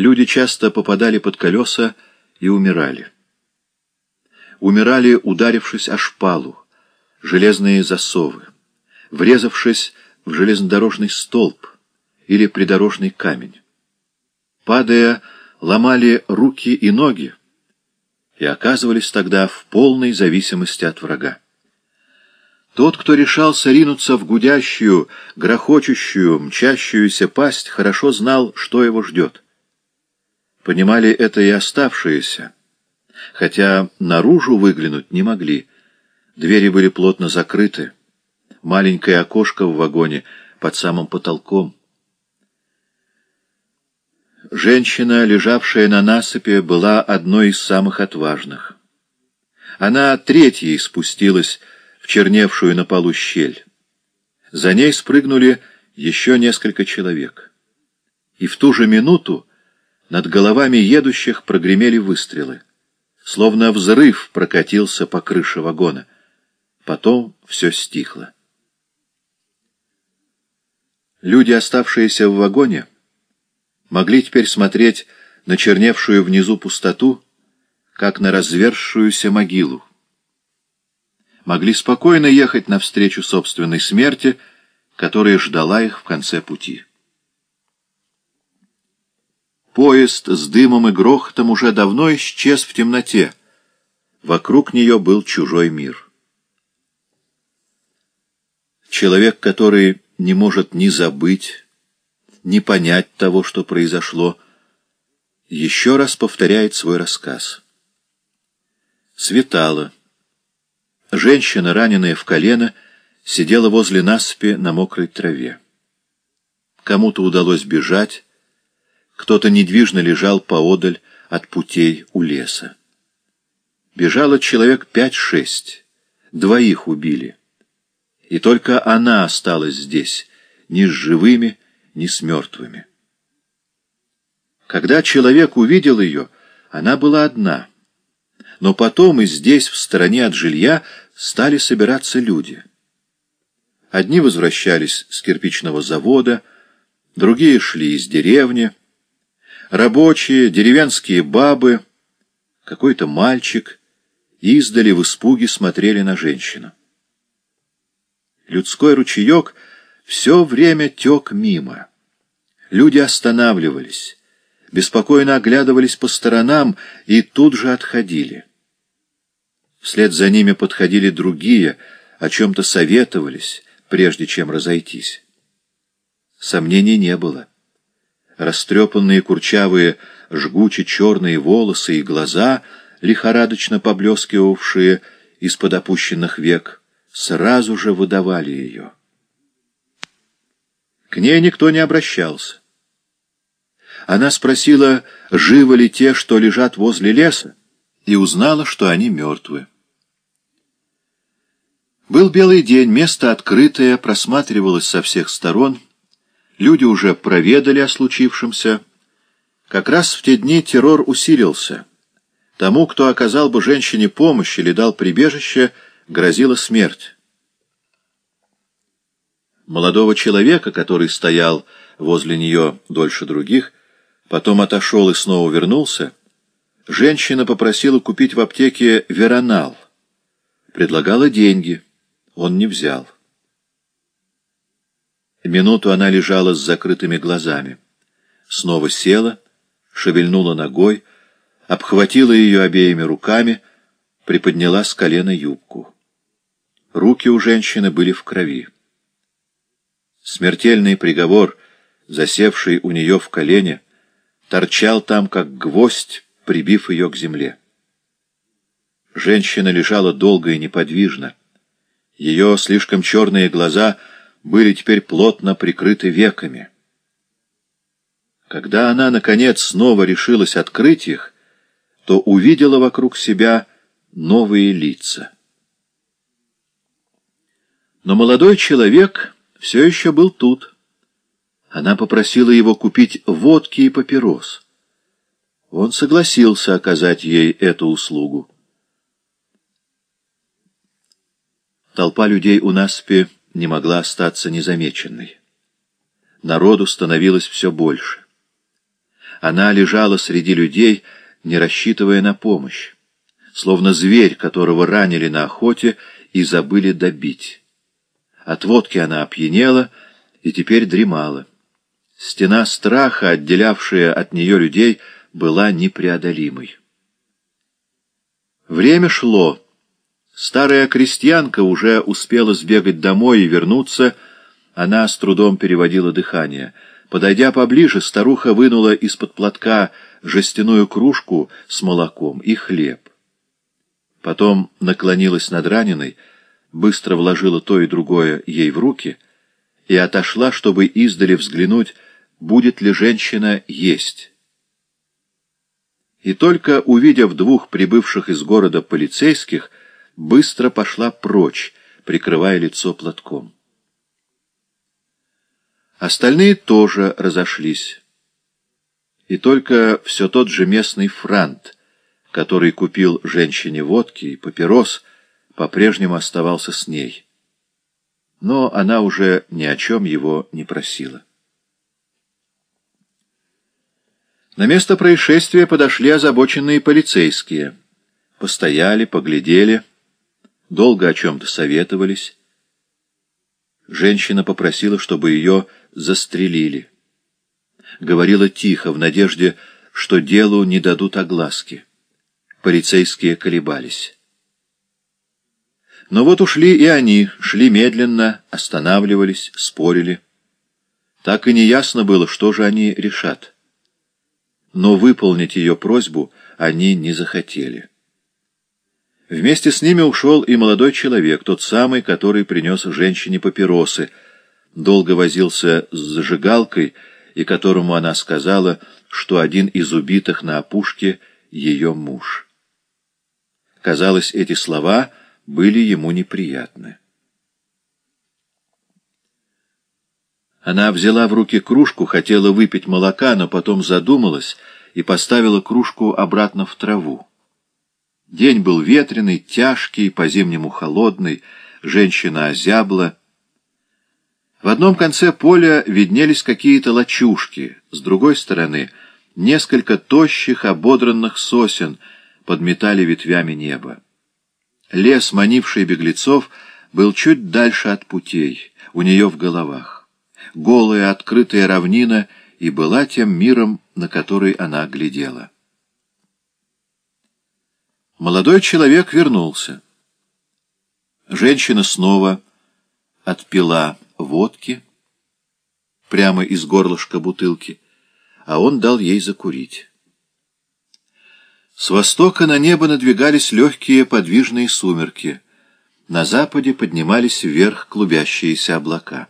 Люди часто попадали под колеса и умирали. Умирали, ударившись о шпалу, железные засовы, врезавшись в железнодорожный столб или придорожный камень. Падая, ломали руки и ноги и оказывались тогда в полной зависимости от врага. Тот, кто решался ринуться в гудящую, грохочущую, мчащуюся пасть, хорошо знал, что его ждет. Понимали это и оставшиеся, хотя наружу выглянуть не могли. Двери были плотно закрыты, маленькое окошко в вагоне под самым потолком. Женщина, лежавшая на насыпи, была одной из самых отважных. Она третьей спустилась в черневшую на полу щель. За ней спрыгнули еще несколько человек. И в ту же минуту над головами едущих прогремели выстрелы. Словно взрыв прокатился по крыше вагона. Потом все стихло. Люди, оставшиеся в вагоне, могли теперь смотреть на черневшую внизу пустоту, как на разверзшуюся могилу. Могли спокойно ехать навстречу собственной смерти, которая ждала их в конце пути. Поезд с дымом и грохотом уже давно исчез в темноте. Вокруг нее был чужой мир. Человек, который не может ни забыть, не понять того, что произошло, еще раз повторяет свой рассказ. Светало. Женщина, раненая в колено, сидела возле насыпи на мокрой траве. Кому-то удалось бежать, кто-то недвижно лежал поодаль от путей у леса. Бежало человек пять-шесть, двоих убили. И только она осталась здесь, ни с живыми, ни с мертвыми. Когда человек увидел ее, она была одна. Но потом и здесь, в стороне от жилья, стали собираться люди. Одни возвращались с кирпичного завода, другие шли из деревни, рабочие, деревенские бабы, какой-то мальчик издали в испуге смотрели на женщину. Людской ручеек — все время тек мимо. Люди останавливались, беспокойно оглядывались по сторонам и тут же отходили. Вслед за ними подходили другие, о чем-то советовались, прежде чем разойтись. Сомнений не было. Растрепанные курчавые, жгуче черные волосы и глаза, лихорадочно поблескивавшие из-под опущенных век, сразу же выдавали ее. К ней никто не обращался. Она спросила, живы ли те, что лежат возле леса, и узнала, что они мертвы. Был белый день, место открытое, просматривалось со всех сторон. Люди уже проведали о случившемся. Как раз в те дни террор усилился. Тому, кто оказал бы женщине помощь или дал прибежище, грозила смерть. Молодого человека, который стоял возле нее дольше других, потом отошел и снова вернулся, женщина попросила купить в аптеке веронал. Предлагала деньги. Он не взял. Минуту она лежала с закрытыми глазами. Снова села, шевельнула ногой, обхватила ее обеими руками, приподняла с колена юбку. Руки у женщины были в крови. Смертельный приговор, засевший у нее в колене, торчал там, как гвоздь, прибив ее к земле. Женщина лежала долго и неподвижно. Ее слишком черные глаза были теперь плотно прикрыты веками. Когда она, наконец, снова решилась открыть их, то увидела вокруг себя новые лица. Но молодой человек все еще был тут. Она попросила его купить водки и папирос. Он согласился оказать ей эту услугу. Толпа людей у Наспи не могла остаться незамеченной. Народу становилось все больше. Она лежала среди людей, не рассчитывая на помощь, словно зверь, которого ранили на охоте и забыли добить. От водки она опьянела и теперь дремала. Стена страха, отделявшая от нее людей, была непреодолимой. Время шло. Старая крестьянка уже успела сбегать домой и вернуться. Она с трудом переводила дыхание. Подойдя поближе, старуха вынула из-под платка жестяную кружку с молоком и хлеб. Потом наклонилась над раненой, быстро вложила то и другое ей в руки и отошла, чтобы издали взглянуть, будет ли женщина есть. И только увидев двух прибывших из города полицейских, быстро пошла прочь, прикрывая лицо платком. Остальные тоже разошлись. И только все тот же местный франт, который купил женщине водки и папирос, по-прежнему оставался с ней. Но она уже ни о чем его не просила. На место происшествия подошли озабоченные полицейские. Постояли, поглядели, долго о чем-то советовались. Женщина попросила, чтобы ее застрелили. Говорила тихо, в надежде, что делу не дадут огласки. Полицейские колебались. Но вот ушли и они, шли медленно, останавливались, спорили. Так и неясно было, что же они решат но выполнить ее просьбу они не захотели. Вместе с ними ушел и молодой человек, тот самый, который принес женщине папиросы, долго возился с зажигалкой, и которому она сказала, что один из убитых на опушке — ее муж. Казалось, эти слова были ему неприятны. Она взяла в руки кружку, хотела выпить молока, но потом задумалась и поставила кружку обратно в траву. День был ветреный, тяжкий, по-зимнему холодный, женщина озябла. В одном конце поля виднелись какие-то лачушки, с другой стороны — несколько тощих, ободранных сосен подметали ветвями небо. Лес, манивший беглецов, был чуть дальше от путей, у нее в головах голая открытая равнина и была тем миром, на который она глядела. Молодой человек вернулся. Женщина снова отпила водки прямо из горлышка бутылки, а он дал ей закурить. С востока на небо надвигались легкие подвижные сумерки. На западе поднимались вверх клубящиеся облака.